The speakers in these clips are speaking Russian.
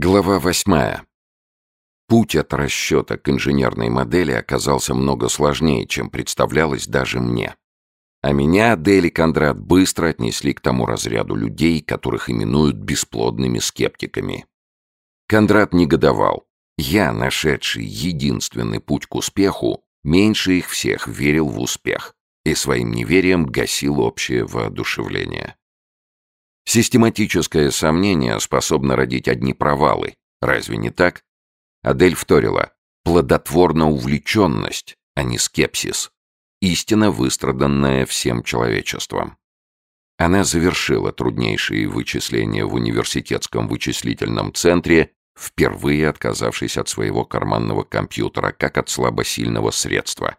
Глава восьмая. Путь от расчета к инженерной модели оказался много сложнее, чем представлялось даже мне. А меня Адель Кондрат быстро отнесли к тому разряду людей, которых именуют бесплодными скептиками. Кондрат негодовал. Я, нашедший единственный путь к успеху, меньше их всех верил в успех и своим неверием гасил общее воодушевление. Систематическое сомнение способно родить одни провалы. Разве не так? Адель вторила. Плодотворна увлеченность, а не скепсис. Истина, выстраданная всем человечеством. Она завершила труднейшие вычисления в университетском вычислительном центре, впервые отказавшись от своего карманного компьютера, как от слабосильного средства.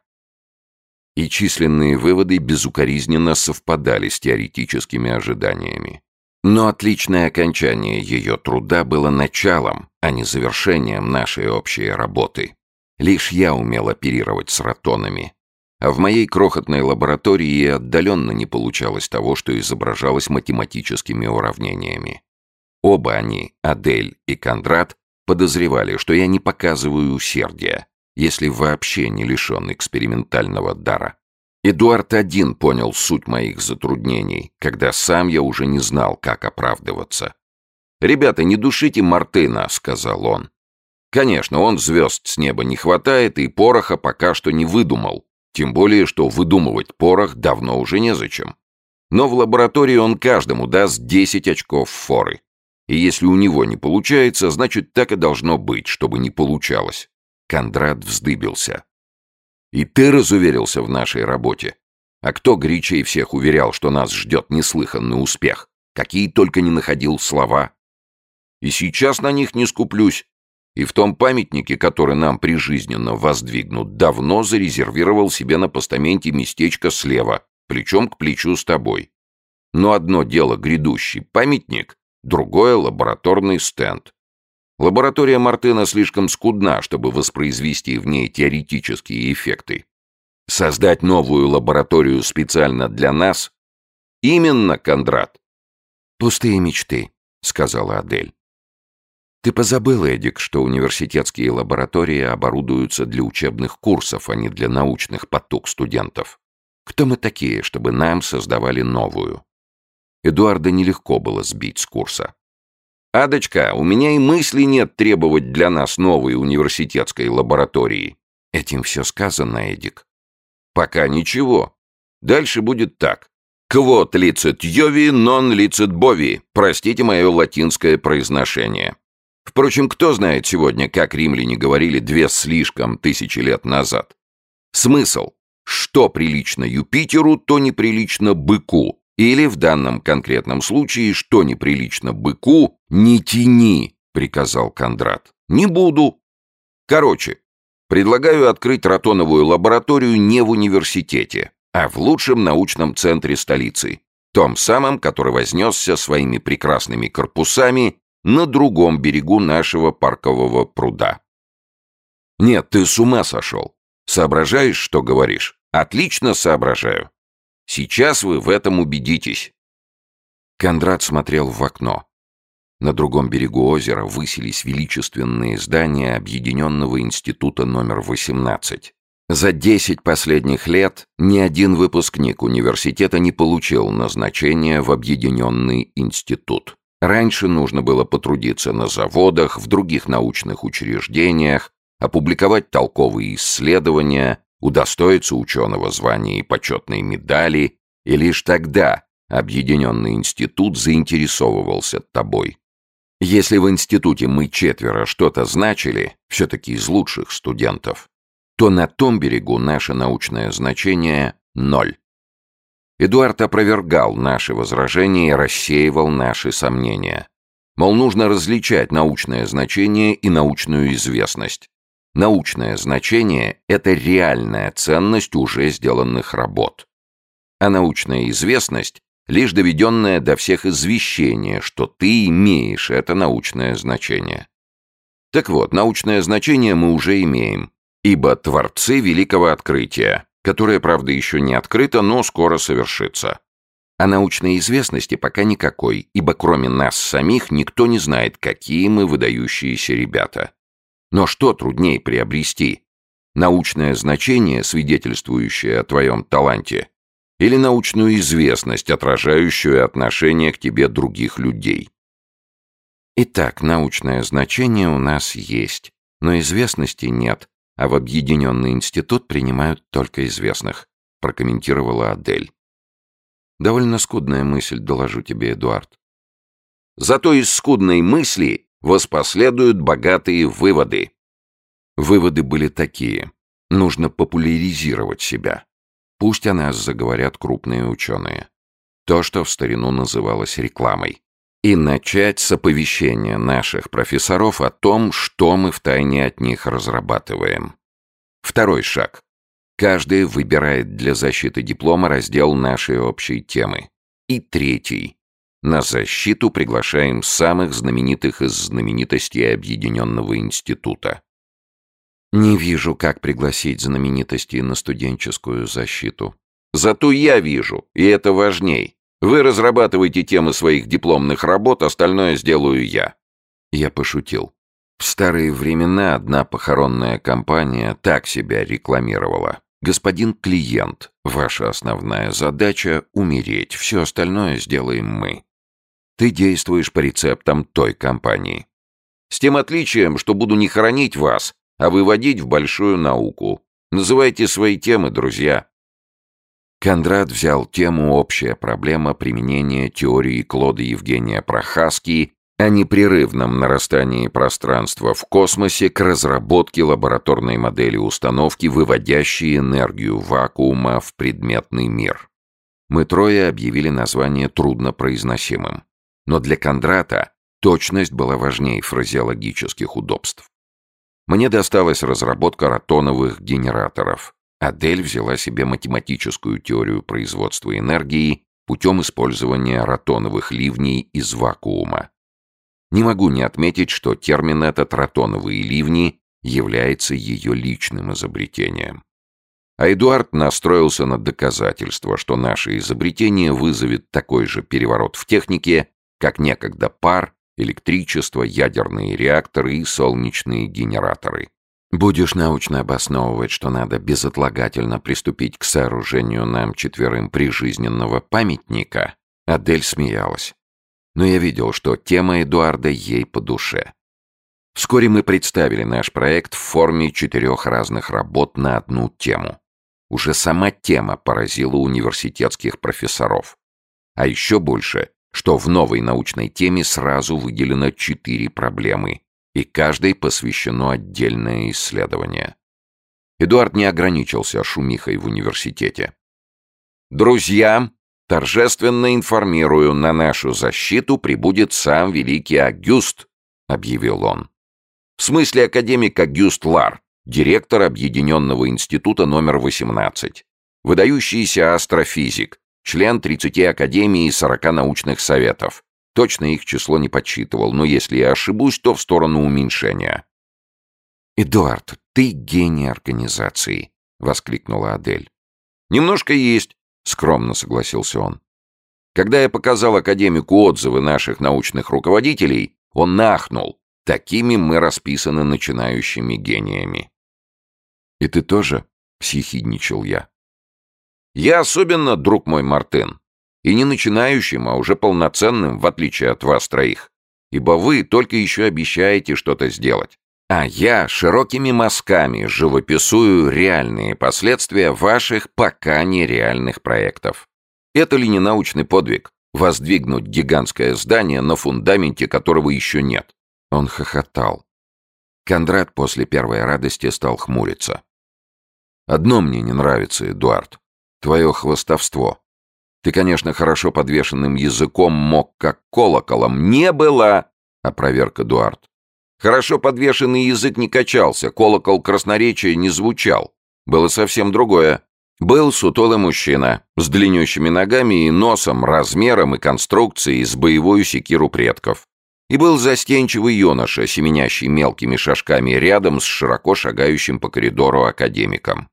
И численные выводы безукоризненно совпадали с теоретическими ожиданиями. Но отличное окончание ее труда было началом, а не завершением нашей общей работы. Лишь я умел оперировать с ротонами. А в моей крохотной лаборатории отдаленно не получалось того, что изображалось математическими уравнениями. Оба они, Адель и Кондрат, подозревали, что я не показываю усердия, если вообще не лишен экспериментального дара. Эдуард один понял суть моих затруднений, когда сам я уже не знал, как оправдываться. «Ребята, не душите Мартына», — сказал он. «Конечно, он звезд с неба не хватает и пороха пока что не выдумал, тем более, что выдумывать порох давно уже незачем. Но в лаборатории он каждому даст 10 очков форы. И если у него не получается, значит, так и должно быть, чтобы не получалось». Кондрат вздыбился. И ты разуверился в нашей работе. А кто горячей всех уверял, что нас ждет неслыханный успех? Какие только не находил слова. И сейчас на них не скуплюсь. И в том памятнике, который нам прижизненно воздвигнут, давно зарезервировал себе на постаменте местечко слева, плечом к плечу с тобой. Но одно дело грядущий памятник, другое — лабораторный стенд. Лаборатория Мартына слишком скудна, чтобы воспроизвести в ней теоретические эффекты. Создать новую лабораторию специально для нас? Именно, Кондрат. Пустые мечты, сказала Адель. Ты позабыл, Эдик, что университетские лаборатории оборудуются для учебных курсов, а не для научных поток студентов. Кто мы такие, чтобы нам создавали новую? Эдуарда нелегко было сбить с курса. «Адочка, у меня и мысли нет требовать для нас новой университетской лаборатории». Этим все сказано, Эдик. Пока ничего. Дальше будет так. Квот лицет йови, нон лицет бови. Простите мое латинское произношение. Впрочем, кто знает сегодня, как римляне говорили две слишком тысячи лет назад. Смысл. Что прилично Юпитеру, то неприлично быку. Или в данном конкретном случае, что неприлично быку, не тяни, приказал Кондрат. Не буду. Короче, предлагаю открыть ротоновую лабораторию не в университете, а в лучшем научном центре столицы, том самом, который вознесся своими прекрасными корпусами на другом берегу нашего паркового пруда. Нет, ты с ума сошел. Соображаешь, что говоришь? Отлично соображаю. Сейчас вы в этом убедитесь». Кондрат смотрел в окно. На другом берегу озера высились величественные здания Объединенного института номер 18. За 10 последних лет ни один выпускник университета не получил назначения в Объединенный институт. Раньше нужно было потрудиться на заводах, в других научных учреждениях, опубликовать толковые исследования, удостоиться ученого звания и почетной медали, и лишь тогда Объединенный институт заинтересовывался тобой. Если в институте мы четверо что-то значили, все-таки из лучших студентов, то на том берегу наше научное значение — ноль. Эдуард опровергал наши возражения и рассеивал наши сомнения. Мол, нужно различать научное значение и научную известность. Научное значение — это реальная ценность уже сделанных работ. А научная известность — лишь доведенное до всех извещение, что ты имеешь это научное значение. Так вот, научное значение мы уже имеем, ибо творцы великого открытия, которое, правда, еще не открыто, но скоро совершится. А научной известности пока никакой, ибо кроме нас самих никто не знает, какие мы выдающиеся ребята. Но что труднее приобрести? Научное значение, свидетельствующее о твоем таланте, или научную известность, отражающую отношение к тебе других людей? Итак, научное значение у нас есть, но известности нет, а в объединенный институт принимают только известных, прокомментировала Адель. Довольно скудная мысль, доложу тебе, Эдуард. Зато из скудной мысли воспоследуют богатые выводы. Выводы были такие. Нужно популяризировать себя. Пусть о нас заговорят крупные ученые. То, что в старину называлось рекламой и начать с оповещения наших профессоров о том, что мы втайне от них разрабатываем. Второй шаг. Каждый выбирает для защиты диплома раздел нашей общей темы. И третий. На защиту приглашаем самых знаменитых из знаменитостей Объединенного института. Не вижу, как пригласить знаменитостей на студенческую защиту. Зато я вижу, и это важней. Вы разрабатываете темы своих дипломных работ, остальное сделаю я». Я пошутил. В старые времена одна похоронная компания так себя рекламировала. «Господин клиент, ваша основная задача — умереть, все остальное сделаем мы. Ты действуешь по рецептам той компании. С тем отличием, что буду не хоронить вас, а выводить в большую науку. Называйте свои темы, друзья. Кондрат взял тему «Общая проблема применения теории Клода Евгения Прохаски о непрерывном нарастании пространства в космосе к разработке лабораторной модели установки, выводящей энергию вакуума в предметный мир. Мы трое объявили название труднопроизносимым. Но для Кондрата точность была важнее фразеологических удобств. Мне досталась разработка ротоновых генераторов, Адель взяла себе математическую теорию производства энергии путем использования ротоновых ливней из вакуума. Не могу не отметить, что термин этот «ротоновые ливни» является ее личным изобретением. А Эдуард настроился на доказательство, что наше изобретение вызовет такой же переворот в технике, как некогда пар, электричество, ядерные реакторы и солнечные генераторы. Будешь научно обосновывать, что надо безотлагательно приступить к сооружению нам четверым прижизненного памятника, Адель смеялась. Но я видел, что тема Эдуарда ей по душе. Вскоре мы представили наш проект в форме четырех разных работ на одну тему. Уже сама тема поразила университетских профессоров. А еще больше, что в новой научной теме сразу выделено четыре проблемы, и каждой посвящено отдельное исследование. Эдуард не ограничился шумихой в университете. «Друзья, торжественно информирую, на нашу защиту прибудет сам великий Агюст», — объявил он. В смысле академик Агюст Лар, директор Объединенного института номер 18, выдающийся астрофизик, член 30 академий и 40 научных советов, Точно их число не подсчитывал, но если я ошибусь, то в сторону уменьшения. «Эдуард, ты гений организации!» — воскликнула Адель. «Немножко есть», — скромно согласился он. Когда я показал академику отзывы наших научных руководителей, он нахнул. Такими мы расписаны начинающими гениями. «И ты тоже?» — съехидничал я. «Я особенно, друг мой Мартын. И не начинающим, а уже полноценным, в отличие от вас троих. Ибо вы только еще обещаете что-то сделать. А я широкими мазками живописую реальные последствия ваших пока нереальных проектов. Это ли не научный подвиг? Воздвигнуть гигантское здание, на фундаменте которого еще нет. Он хохотал. Кондрат после первой радости стал хмуриться. «Одно мне не нравится, Эдуард. Твое хвостовство. Ты, конечно, хорошо подвешенным языком мог как колоколом. Не было, опроверг Эдуард. Хорошо подвешенный язык не качался, колокол красноречия не звучал. Было совсем другое. Был сутулый мужчина, с длиннющими ногами и носом, размером и конструкцией с боевую секиру предков. И был застенчивый юноша, семенящий мелкими шажками рядом с широко шагающим по коридору академиком.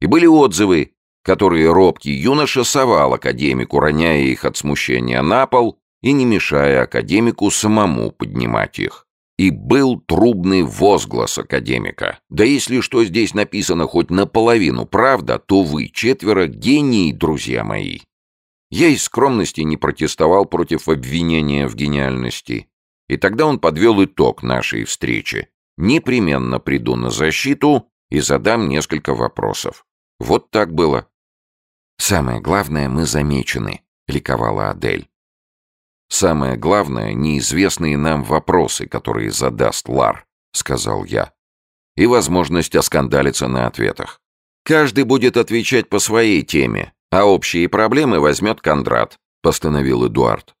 И были отзывы, которые робкий юноша совал академику, роняя их от смущения на пол и не мешая академику самому поднимать их. И был трубный возглас академика. Да если что здесь написано хоть наполовину правда, то вы четверо гении, друзья мои. Я из скромности не протестовал против обвинения в гениальности. И тогда он подвел итог нашей встречи. Непременно приду на защиту и задам несколько вопросов. Вот так было. «Самое главное, мы замечены», — ликовала Адель. «Самое главное — неизвестные нам вопросы, которые задаст Лар», — сказал я. «И возможность оскандалиться на ответах. Каждый будет отвечать по своей теме, а общие проблемы возьмет Кондрат», — постановил Эдуард.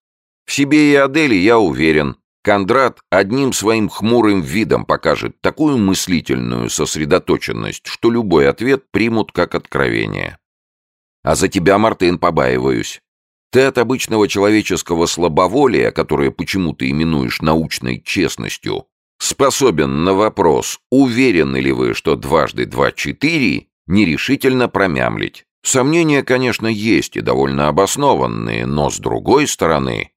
«В себе и Аделе я уверен. Кондрат одним своим хмурым видом покажет такую мыслительную сосредоточенность, что любой ответ примут как откровение. А за тебя, Мартын, побаиваюсь. Ты от обычного человеческого слабоволия, которое почему ты именуешь научной честностью, способен на вопрос, уверены ли вы, что дважды два — четыре, нерешительно промямлить. Сомнения, конечно, есть и довольно обоснованные, но с другой стороны,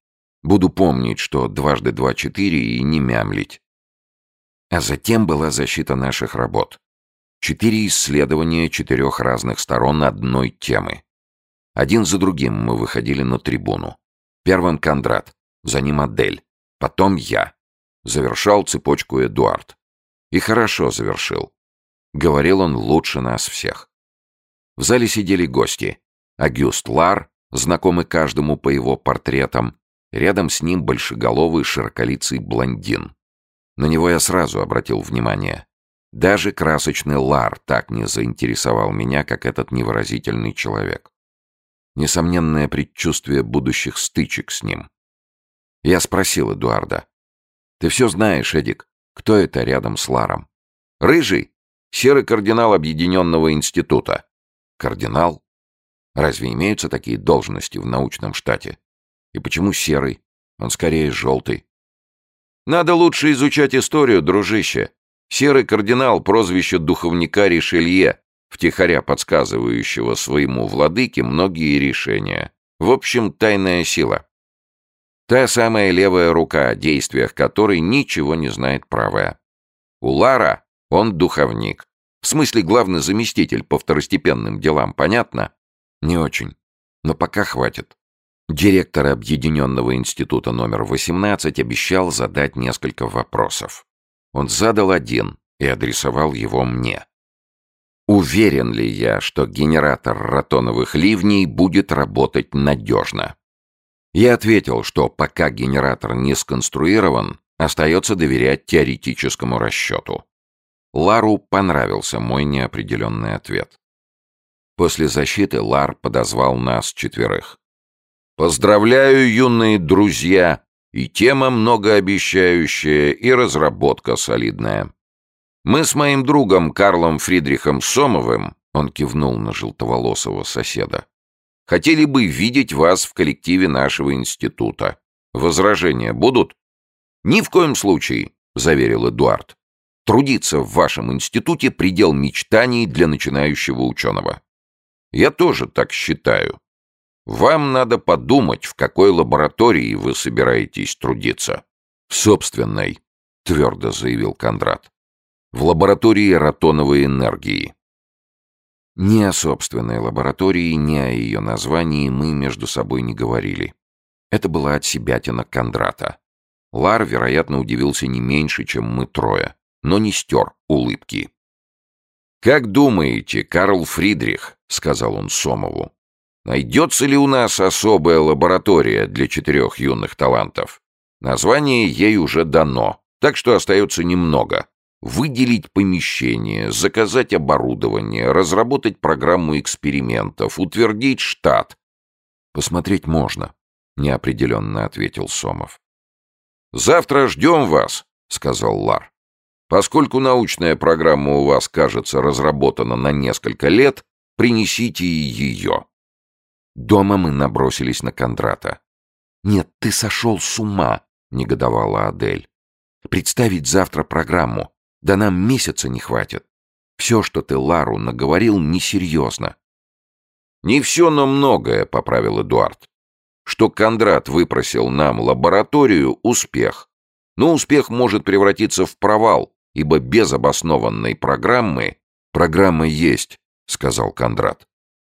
буду помнить, что дважды два — четыре и не мямлить. А затем была защита наших работ. Четыре исследования четырех разных сторон одной темы. Один за другим мы выходили на трибуну. Первым Кондрат, за ним Адель, потом я. Завершал цепочку Эдуард. И хорошо завершил. Говорил он лучше нас всех. В зале сидели гости. Агюст Лар, знакомый каждому по его портретам, рядом с ним большеголовый широколицый блондин. На него я сразу обратил внимание. Даже красочный Лар так не заинтересовал меня, как этот невыразительный человек. Несомненное предчувствие будущих стычек с ним. Я спросил Эдуарда. «Ты все знаешь, Эдик, кто это рядом с Ларом?» «Рыжий, серый кардинал Объединенного института». «Кардинал? Разве имеются такие должности в научном штате? И почему серый? Он скорее желтый». «Надо лучше изучать историю, дружище. Серый кардинал — прозвище духовника Ришелье, втихаря подсказывающего своему владыке многие решения. В общем, тайная сила. Та самая левая рука, о действиях которой ничего не знает правая. У Лара он духовник. В смысле, главный заместитель по второстепенным делам, понятно? Не очень. Но пока хватит. Директор Объединенного института номер 18 обещал задать несколько вопросов. Он задал один и адресовал его мне. Уверен ли я, что генератор ротоновых ливней будет работать надежно? Я ответил, что пока генератор не сконструирован, остается доверять теоретическому расчету. Лару понравился мой неопределенный ответ. После защиты Лар подозвал нас четверых. «Поздравляю, юные друзья! И тема многообещающая, и разработка солидная. Мы с моим другом Карлом Фридрихом Сомовым, он кивнул на желтоволосого соседа, хотели бы видеть вас в коллективе нашего института. Возражения будут? Ни в коем случае, заверил Эдуард. Трудиться в вашем институте предел мечтаний для начинающего ученого. Я тоже так считаю. Вам надо подумать, в какой лаборатории вы собираетесь трудиться. В собственной, твердо заявил Кондрат. В лаборатории ротоновой энергии. Ни о собственной лаборатории, ни о ее названии мы между собой не говорили. Это была от себятина Кондрата. Лар, вероятно, удивился не меньше, чем мы трое, но не стер улыбки. «Как думаете, Карл Фридрих, — сказал он Сомову, Найдется ли у нас особая лаборатория для четырех юных талантов? Название ей уже дано, так что остается немного. Выделить помещение, заказать оборудование, разработать программу экспериментов, утвердить штат. Посмотреть можно, неопределенно ответил Сомов. Завтра ждем вас, сказал Лар. Поскольку научная программа у вас, кажется, разработана на несколько лет, принесите ее. Дома мы набросились на Кондрата. «Нет, ты сошел с ума!» — негодовала Адель. «Представить завтра программу. Да нам месяца не хватит. Все, что ты Лару наговорил, несерьезно». «Не все, но многое», — поправил Эдуард. «Что Кондрат выпросил нам лабораторию — успех. Но успех может превратиться в провал, ибо без обоснованной программы...» «Программа есть», — сказал Кондрат.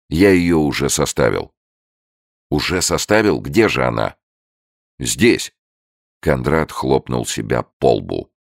«Я ее уже составил». «Уже составил? Где же она?» «Здесь». Кондрат хлопнул себя по лбу.